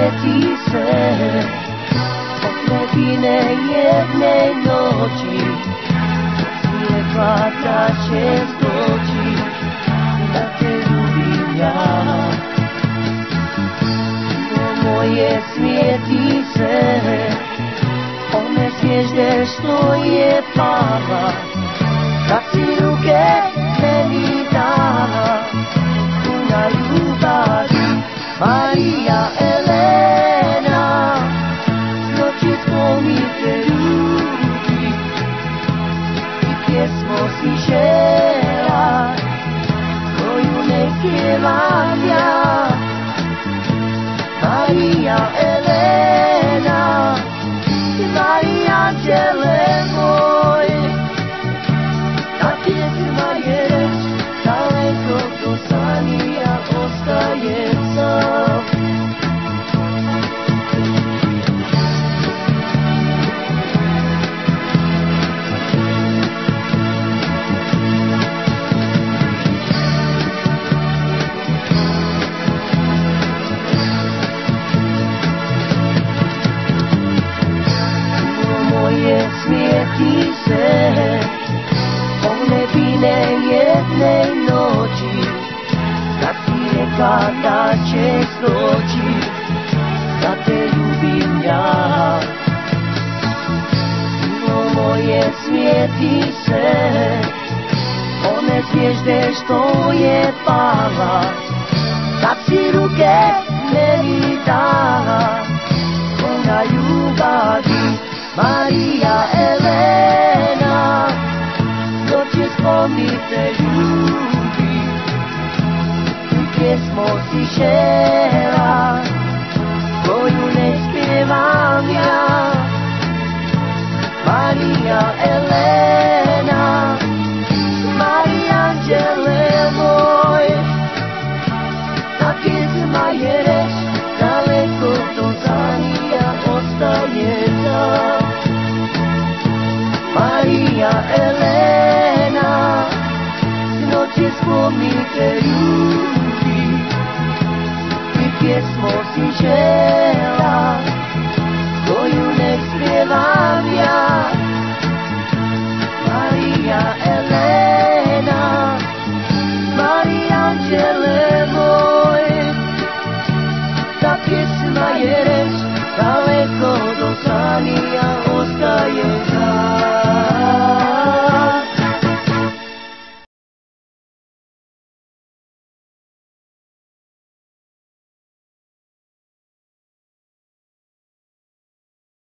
sjeti se Oslepine jedne noći. Slijepata će doći Da te ljubim ja. Do moje sjeti se One svježde što je pala. you j'era, me neki si rekla da će doći Da te ljubim ja. No moje smijeti se One zvijezde što je pala. Kad si ruke meni dala Puna ljubavi Marija Elena. Noći spomnite ljubi piesmo si šera, svoju nespievam ja. Maria Elena, Maria Angele môj, také zma je reč, daleko to zania ostane tam. Maria Elena, noche es conmigo piesmo si žela, svoju nech spievam ja. Maria Elena, Maria Angele môj, tá piesma je reč, ale